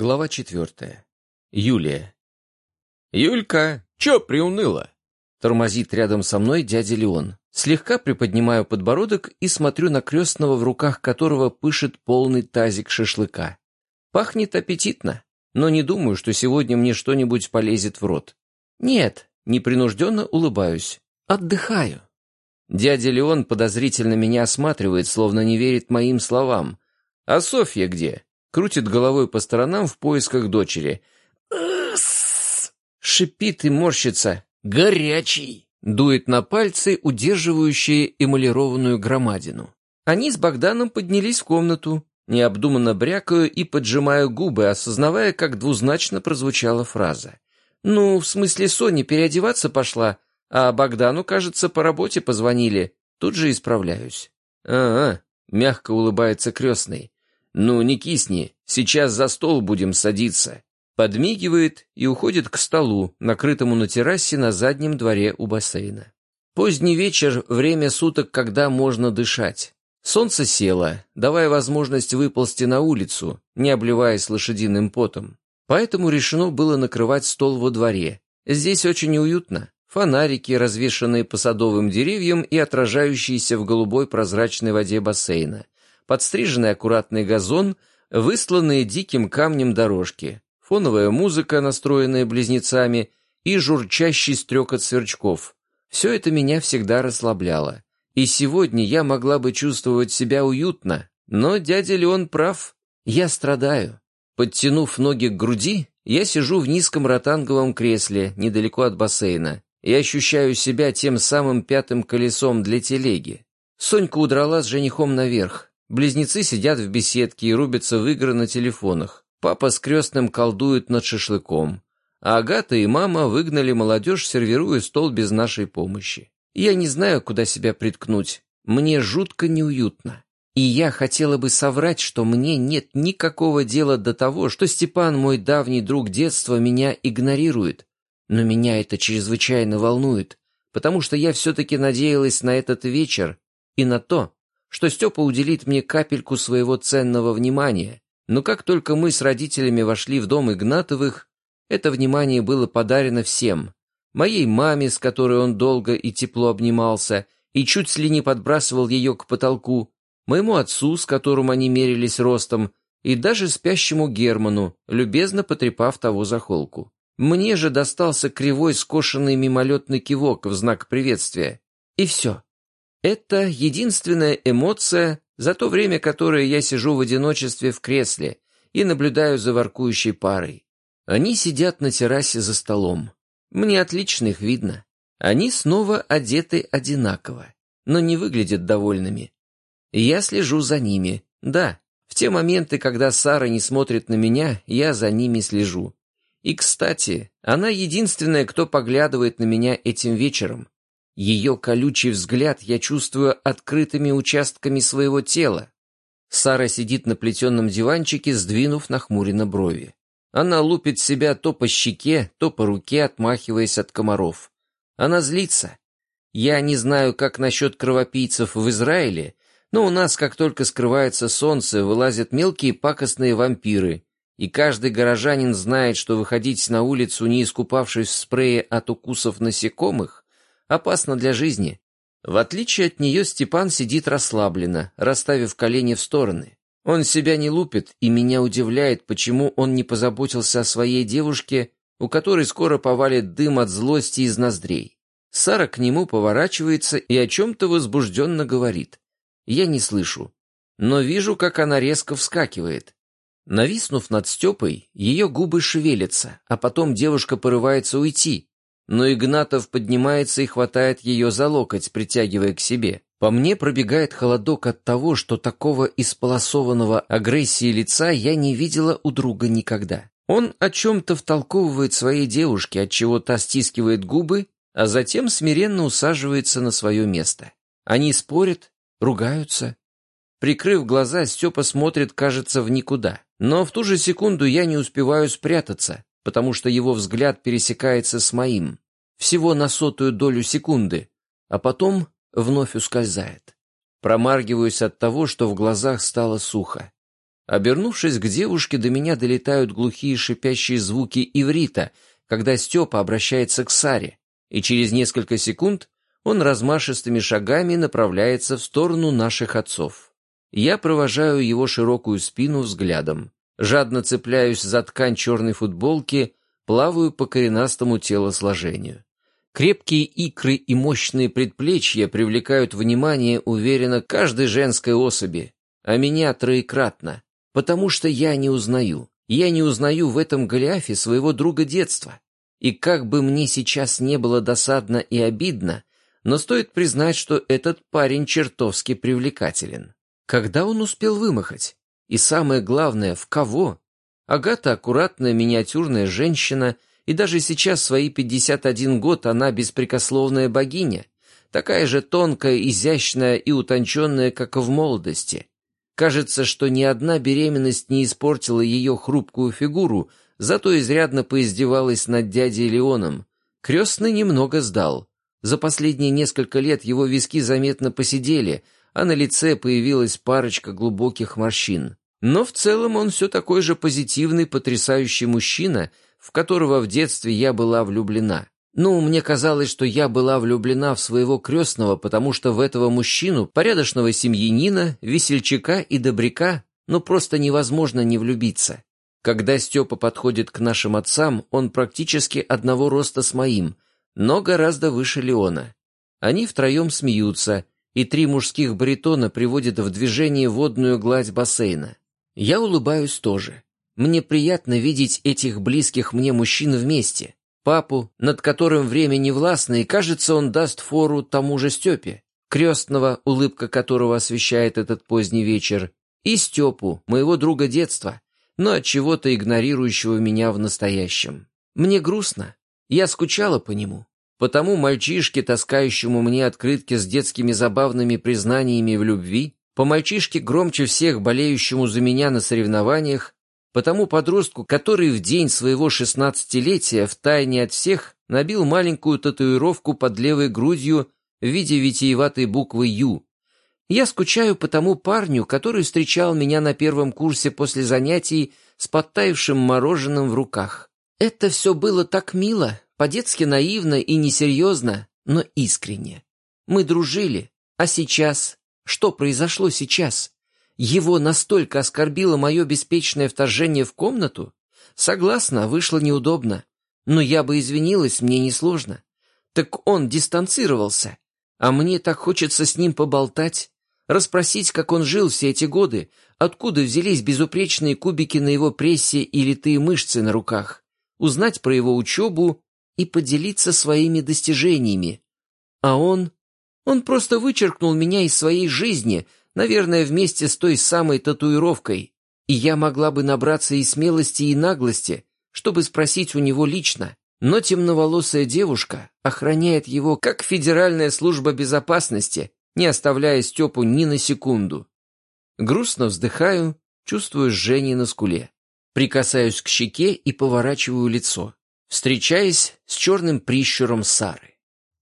Глава четвертая. Юлия. «Юлька, чё приуныла?» Тормозит рядом со мной дядя Леон. Слегка приподнимаю подбородок и смотрю на крестного, в руках которого пышет полный тазик шашлыка. Пахнет аппетитно, но не думаю, что сегодня мне что-нибудь полезет в рот. Нет, непринужденно улыбаюсь. Отдыхаю. Дядя Леон подозрительно меня осматривает, словно не верит моим словам. «А Софья где?» Крутит головой по сторонам в поисках дочери. Шипит и морщится. «Горячий!» Дует на пальцы, удерживающие эмалированную громадину. Они с Богданом поднялись в комнату, необдуманно брякаю и поджимаю губы, осознавая, как двузначно прозвучала фраза. «Ну, в смысле, Соня переодеваться пошла, а Богдану, кажется, по работе позвонили. Тут же исправляюсь». «А-а», — мягко улыбается крестный. «Ну, не кисни, сейчас за стол будем садиться». Подмигивает и уходит к столу, накрытому на террасе на заднем дворе у бассейна. Поздний вечер — время суток, когда можно дышать. Солнце село, давая возможность выползти на улицу, не обливаясь лошадиным потом. Поэтому решено было накрывать стол во дворе. Здесь очень уютно. Фонарики, развешанные по садовым деревьям и отражающиеся в голубой прозрачной воде бассейна подстриженный аккуратный газон, высланные диким камнем дорожки, фоновая музыка, настроенная близнецами, и журчащий стрекот сверчков. Все это меня всегда расслабляло. И сегодня я могла бы чувствовать себя уютно, но дядя Леон прав, я страдаю. Подтянув ноги к груди, я сижу в низком ротанговом кресле, недалеко от бассейна, и ощущаю себя тем самым пятым колесом для телеги. Сонька удрала с женихом наверх, Близнецы сидят в беседке и рубятся в игры на телефонах. Папа с крестным колдует над шашлыком. А Агата и мама выгнали молодежь, сервируя стол без нашей помощи. Я не знаю, куда себя приткнуть. Мне жутко неуютно. И я хотела бы соврать, что мне нет никакого дела до того, что Степан, мой давний друг детства, меня игнорирует. Но меня это чрезвычайно волнует, потому что я все-таки надеялась на этот вечер и на то, что Степа уделит мне капельку своего ценного внимания, но как только мы с родителями вошли в дом Игнатовых, это внимание было подарено всем. Моей маме, с которой он долго и тепло обнимался, и чуть ли не подбрасывал ее к потолку, моему отцу, с которым они мерились ростом, и даже спящему Герману, любезно потрепав того за холку. Мне же достался кривой скошенный мимолетный кивок в знак приветствия. И все. Это единственная эмоция за то время, которое я сижу в одиночестве в кресле и наблюдаю за воркующей парой. Они сидят на террасе за столом. Мне отлично их видно. Они снова одеты одинаково, но не выглядят довольными. Я слежу за ними. Да, в те моменты, когда Сара не смотрит на меня, я за ними слежу. И, кстати, она единственная, кто поглядывает на меня этим вечером. Ее колючий взгляд я чувствую открытыми участками своего тела. Сара сидит на плетеном диванчике, сдвинув нахмуренно брови. Она лупит себя то по щеке, то по руке, отмахиваясь от комаров. Она злится. Я не знаю, как насчет кровопийцев в Израиле, но у нас, как только скрывается солнце, вылазят мелкие пакостные вампиры, и каждый горожанин знает, что выходить на улицу, не искупавшись в спрее от укусов насекомых, опасно для жизни. В отличие от нее Степан сидит расслабленно, расставив колени в стороны. Он себя не лупит, и меня удивляет, почему он не позаботился о своей девушке, у которой скоро повалит дым от злости из ноздрей. Сара к нему поворачивается и о чем-то возбужденно говорит. Я не слышу, но вижу, как она резко вскакивает. Нависнув над Степой, ее губы шевелятся, а потом девушка порывается уйти, но Игнатов поднимается и хватает ее за локоть, притягивая к себе. По мне пробегает холодок от того, что такого исполосованного агрессии лица я не видела у друга никогда. Он о чем-то втолковывает своей девушке, от чего та стискивает губы, а затем смиренно усаживается на свое место. Они спорят, ругаются. Прикрыв глаза, Степа смотрит, кажется, в никуда. Но в ту же секунду я не успеваю спрятаться потому что его взгляд пересекается с моим, всего на сотую долю секунды, а потом вновь ускользает. Промаргиваюсь от того, что в глазах стало сухо. Обернувшись к девушке, до меня долетают глухие шипящие звуки иврита, когда Степа обращается к Саре, и через несколько секунд он размашистыми шагами направляется в сторону наших отцов. Я провожаю его широкую спину взглядом, жадно цепляюсь за ткань черной футболки, плаваю по коренастому телосложению. Крепкие икры и мощные предплечья привлекают внимание, уверенно, каждой женской особи, а меня троекратно. Потому что я не узнаю. Я не узнаю в этом Голиафе своего друга детства. И как бы мне сейчас не было досадно и обидно, но стоит признать, что этот парень чертовски привлекателен. Когда он успел вымахать? И самое главное, в кого? Агата аккуратная, миниатюрная женщина, и даже сейчас, свои 51 год, она беспрекословная богиня, такая же тонкая, изящная и утонченная, как и в молодости. Кажется, что ни одна беременность не испортила ее хрупкую фигуру, зато изрядно поиздевалась над дядей Леоном. Крестный немного сдал. За последние несколько лет его виски заметно посидели, а на лице появилась парочка глубоких морщин. Но в целом он все такой же позитивный, потрясающий мужчина, в которого в детстве я была влюблена. Ну, мне казалось, что я была влюблена в своего крестного, потому что в этого мужчину, порядочного семьянина, весельчака и добряка, ну просто невозможно не влюбиться. Когда Степа подходит к нашим отцам, он практически одного роста с моим, но гораздо выше Леона. Они втроем смеются, и три мужских баритона приводят в движение водную гладь бассейна. Я улыбаюсь тоже. Мне приятно видеть этих близких мне мужчин вместе папу, над которым время не властно, и, кажется, он даст фору тому же Степе, крестного, улыбка которого освещает этот поздний вечер, и Степу, моего друга детства, но от чего-то игнорирующего меня в настоящем. Мне грустно. Я скучала по нему. Потому мальчишке, таскающему мне открытки с детскими забавными признаниями в любви, по мальчишке громче всех болеющему за меня на соревнованиях, Потому подростку, который в день своего шестнадцатилетия втайне от всех набил маленькую татуировку под левой грудью в виде витиеватой буквы «Ю». Я скучаю по тому парню, который встречал меня на первом курсе после занятий с подтаившим мороженым в руках. Это все было так мило, по-детски наивно и несерьезно, но искренне. Мы дружили, а сейчас? Что произошло сейчас? Его настолько оскорбило мое беспечное вторжение в комнату? Согласна, вышло неудобно. Но я бы извинилась, мне несложно. Так он дистанцировался. А мне так хочется с ним поболтать, расспросить, как он жил все эти годы, откуда взялись безупречные кубики на его прессе и литые мышцы на руках, узнать про его учебу и поделиться своими достижениями. А он... Он просто вычеркнул меня из своей жизни, Наверное, вместе с той самой татуировкой. И я могла бы набраться и смелости, и наглости, чтобы спросить у него лично. Но темноволосая девушка охраняет его, как Федеральная служба безопасности, не оставляя Степу ни на секунду. Грустно вздыхаю, чувствую жжение на скуле. Прикасаюсь к щеке и поворачиваю лицо, встречаясь с черным прищуром Сары.